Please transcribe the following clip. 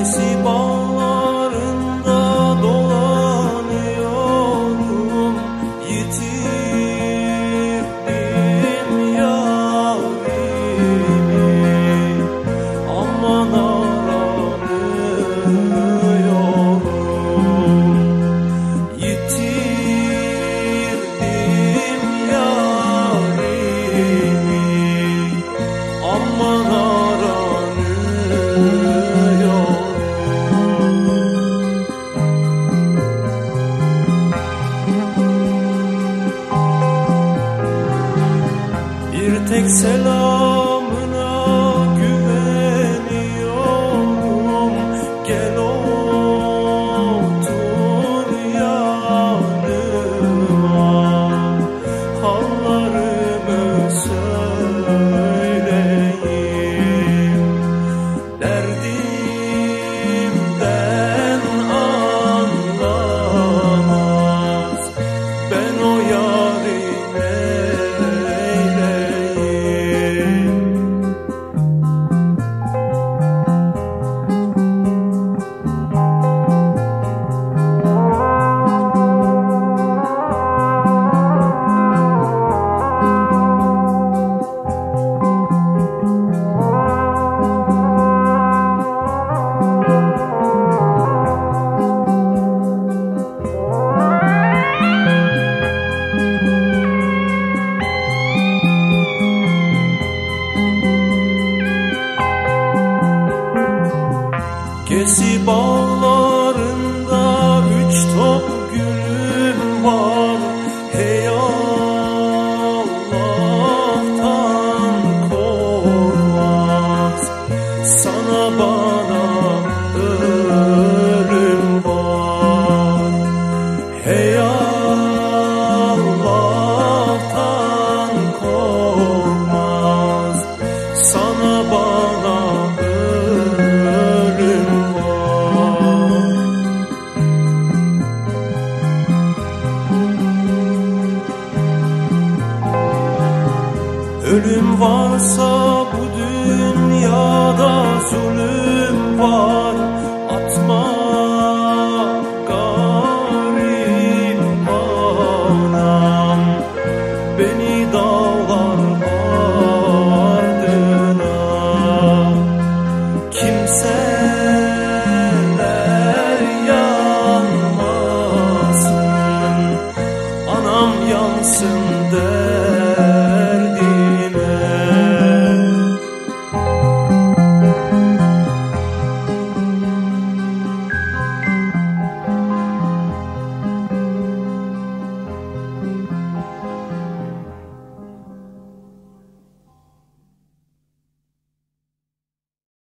esse bom Excellent. Ölüm varsa bu dünyada zulüm var. Atma garip anam. Beni dağlar ardına. Kimseler yanmasın. Anam yansın.